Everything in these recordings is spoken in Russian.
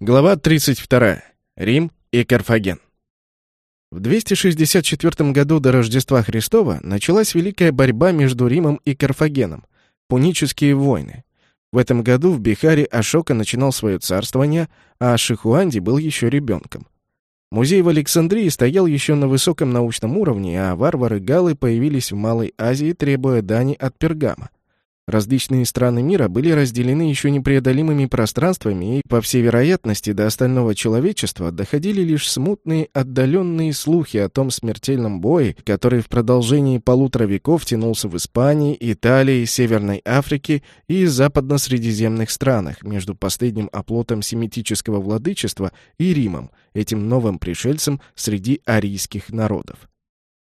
Глава 32. Рим и Карфаген. В 264 году до Рождества Христова началась великая борьба между Римом и Карфагеном – пунические войны. В этом году в Бихаре Ашока начинал свое царствование, а Шихуанди был еще ребенком. Музей в Александрии стоял еще на высоком научном уровне, а варвары-галы появились в Малой Азии, требуя дани от Пергама. Различные страны мира были разделены еще непреодолимыми пространствами, и, по всей вероятности, до остального человечества доходили лишь смутные, отдаленные слухи о том смертельном бое, который в продолжении полутора веков тянулся в Испании, Италии, Северной Африке и западно-средиземных странах между последним оплотом семитического владычества и Римом, этим новым пришельцем среди арийских народов.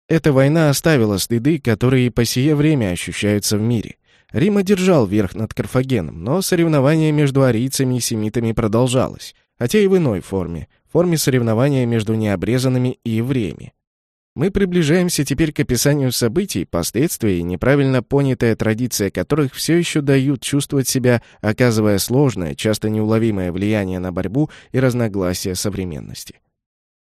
Эта война оставила следы, которые по сие время ощущаются в мире. Рим одержал верх над Карфагеном, но соревнование между арийцами и семитами продолжалось, хотя и в иной форме, форме соревнования между необрезанными и евреями. Мы приближаемся теперь к описанию событий, последствий неправильно понятая традиция которых все еще дают чувствовать себя, оказывая сложное, часто неуловимое влияние на борьбу и разногласия современности.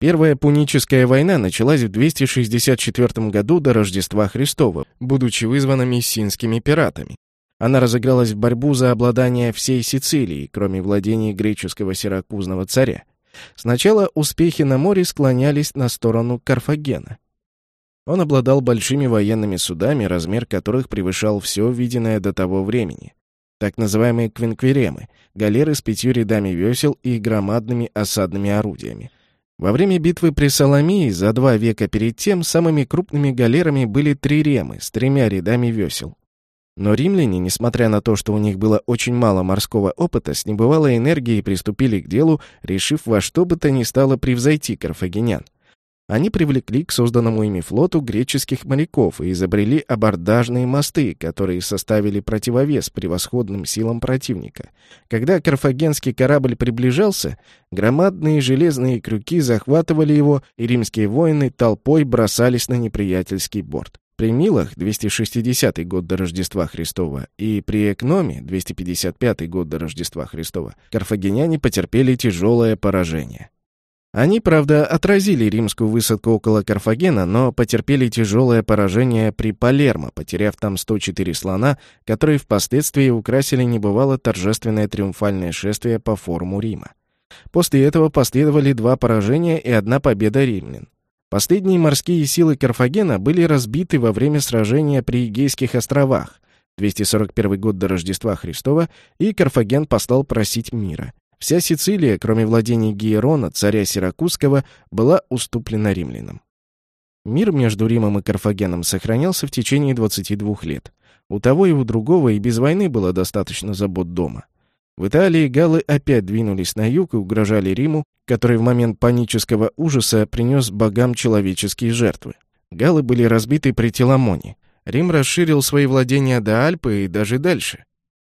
Первая Пуническая война началась в 264 году до Рождества Христова, будучи вызвана мессинскими пиратами. Она разыгралась в борьбу за обладание всей Сицилией, кроме владений греческого сиракузного царя. Сначала успехи на море склонялись на сторону Карфагена. Он обладал большими военными судами, размер которых превышал все виденное до того времени. Так называемые квинквиремы, галеры с пятью рядами весел и громадными осадными орудиями. Во время битвы при Соломии за два века перед тем самыми крупными галерами были три ремы с тремя рядами весел. Но римляне, несмотря на то, что у них было очень мало морского опыта, с небывалой энергией приступили к делу, решив во что бы то ни стало превзойти карфагенян. Они привлекли к созданному ими флоту греческих моряков и изобрели абордажные мосты, которые составили противовес превосходным силам противника. Когда карфагенский корабль приближался, громадные железные крюки захватывали его, и римские воины толпой бросались на неприятельский борт. При Милах, 260 год до Рождества Христова, и при Экноме, 255 год до Рождества Христова, карфагеняне потерпели тяжелое поражение. Они, правда, отразили римскую высадку около Карфагена, но потерпели тяжелое поражение при Палермо, потеряв там 104 слона, которые впоследствии украсили небывало торжественное триумфальное шествие по форуму Рима. После этого последовали два поражения и одна победа римлян. Последние морские силы Карфагена были разбиты во время сражения при Эгейских островах, 241 год до Рождества Христова, и Карфаген послал просить мира. Вся Сицилия, кроме владений Гиерона, царя Сиракузского, была уступлена римлянам. Мир между Римом и Карфагеном сохранялся в течение 22 лет. У того и у другого и без войны было достаточно забот дома. В Италии галлы опять двинулись на юг и угрожали Риму, который в момент панического ужаса принес богам человеческие жертвы. Галлы были разбиты при Теламоне. Рим расширил свои владения до Альпы и даже дальше,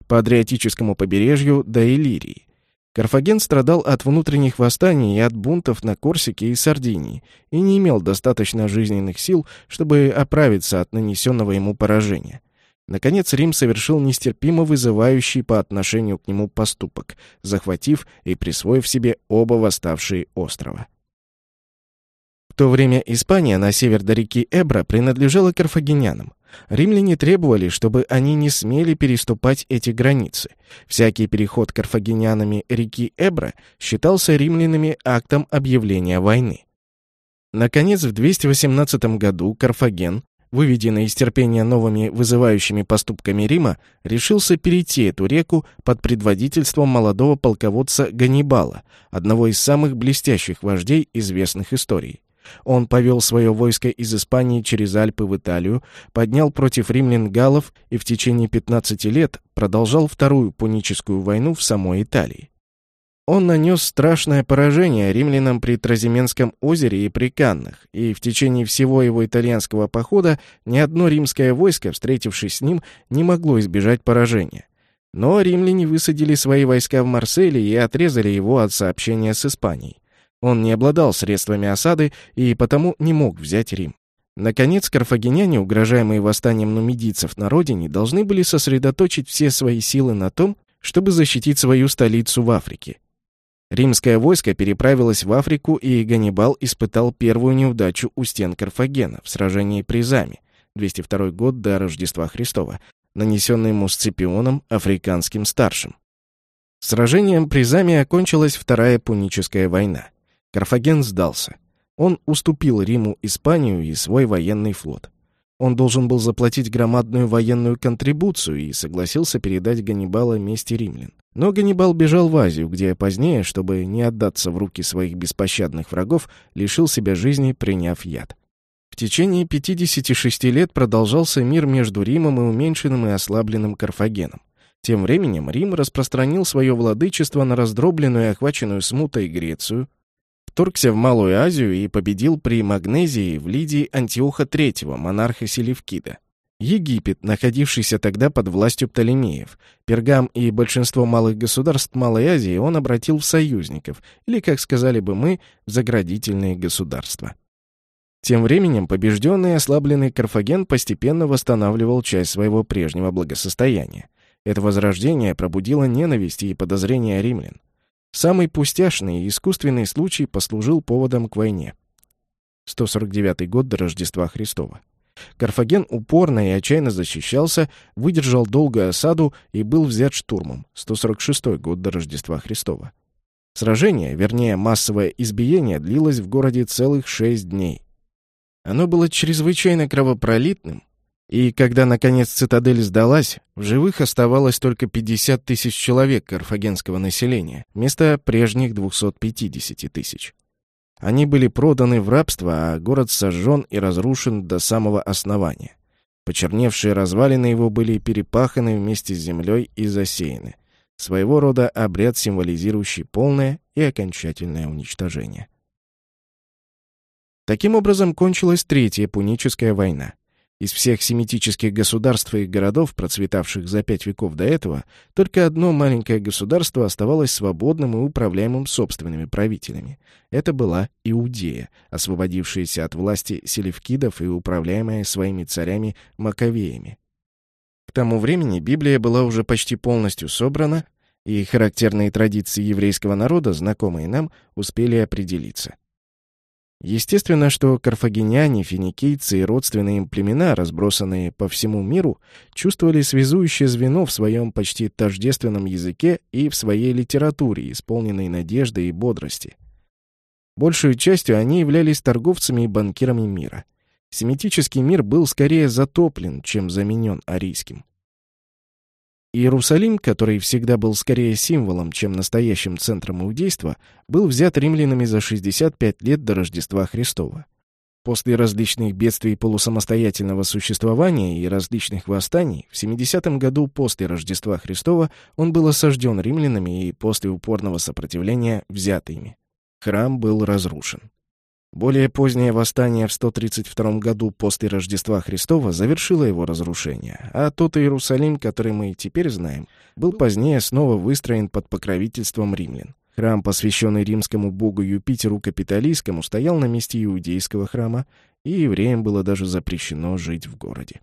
по Адриатическому побережью до Иллирии. Карфаген страдал от внутренних восстаний и от бунтов на Корсике и Сардинии и не имел достаточно жизненных сил, чтобы оправиться от нанесенного ему поражения. Наконец Рим совершил нестерпимо вызывающий по отношению к нему поступок, захватив и присвоив себе оба восставшие острова. В то время Испания на север до реки Эбра принадлежала карфагенянам. Римляне требовали, чтобы они не смели переступать эти границы. Всякий переход карфагенянами реки Эбра считался римлянами актом объявления войны. Наконец, в 218 году Карфаген, выведенный из терпения новыми вызывающими поступками Рима, решился перейти эту реку под предводительством молодого полководца Ганнибала, одного из самых блестящих вождей известных историй. Он повел свое войско из Испании через Альпы в Италию, поднял против римлян галлов и в течение 15 лет продолжал Вторую Пуническую войну в самой Италии. Он нанес страшное поражение римлянам при Тразименском озере и при Каннах, и в течение всего его итальянского похода ни одно римское войско, встретившись с ним, не могло избежать поражения. Но римляне высадили свои войска в Марселе и отрезали его от сообщения с Испанией. Он не обладал средствами осады и потому не мог взять Рим. Наконец, карфагеняне, угрожаемые восстанием нумидийцев на родине, должны были сосредоточить все свои силы на том, чтобы защитить свою столицу в Африке. Римское войско переправилось в Африку, и Ганнибал испытал первую неудачу у стен Карфагена в сражении при Заме, 202 год до Рождества Христова, нанесенный ему Сципионом, африканским старшим. Сражением при Заме окончилась Вторая Пуническая война. Карфаген сдался. Он уступил Риму Испанию и свой военный флот. Он должен был заплатить громадную военную контрибуцию и согласился передать Ганнибала мести римлян. Но Ганнибал бежал в Азию, где позднее, чтобы не отдаться в руки своих беспощадных врагов, лишил себя жизни, приняв яд. В течение 56 лет продолжался мир между Римом и уменьшенным и ослабленным Карфагеном. Тем временем Рим распространил свое владычество на раздробленную и охваченную смутой Грецию, вторгся в Малую Азию и победил при Магнезии в Лидии Антиоха III, монарха Селевкида. Египет, находившийся тогда под властью Птолемеев, Пергам и большинство малых государств Малой Азии он обратил в союзников, или, как сказали бы мы, в заградительные государства. Тем временем побежденный и ослабленный Карфаген постепенно восстанавливал часть своего прежнего благосостояния. Это возрождение пробудило ненависть и подозрения римлян. Самый пустяшный и искусственный случай послужил поводом к войне. 149 год до Рождества Христова. Карфаген упорно и отчаянно защищался, выдержал долгую осаду и был взят штурмом. 146 год до Рождества Христова. Сражение, вернее массовое избиение, длилось в городе целых шесть дней. Оно было чрезвычайно кровопролитным, и когда, наконец, цитадель сдалась, в живых оставалось только 50 тысяч человек карфагенского населения, вместо прежних 250 тысяч. Они были проданы в рабство, а город сожжен и разрушен до самого основания. Почерневшие развалины его были перепаханы вместе с землей и засеяны. Своего рода обряд, символизирующий полное и окончательное уничтожение. Таким образом кончилась Третья Пуническая война. Из всех семитических государств и городов, процветавших за пять веков до этого, только одно маленькое государство оставалось свободным и управляемым собственными правителями. Это была Иудея, освободившаяся от власти селевкидов и управляемая своими царями Маковеями. К тому времени Библия была уже почти полностью собрана, и характерные традиции еврейского народа, знакомые нам, успели определиться. Естественно, что карфагеняне, финикийцы и родственные им племена, разбросанные по всему миру, чувствовали связующее звено в своем почти тождественном языке и в своей литературе, исполненной надежды и бодрости. Большую частью они являлись торговцами и банкирами мира. Семитический мир был скорее затоплен, чем заменен арийским. Иерусалим, который всегда был скорее символом, чем настоящим центром иудейства, был взят римлянами за 65 лет до Рождества Христова. После различных бедствий полусамостоятельного существования и различных восстаний, в 70 году после Рождества Христова он был осажден римлянами и после упорного сопротивления взят ими. Храм был разрушен. Более позднее восстание в 132 году после Рождества Христова завершило его разрушение, а тот Иерусалим, который мы теперь знаем, был позднее снова выстроен под покровительством римлян. Храм, посвященный римскому богу Юпитеру Капитолийскому, стоял на месте иудейского храма, и евреям было даже запрещено жить в городе.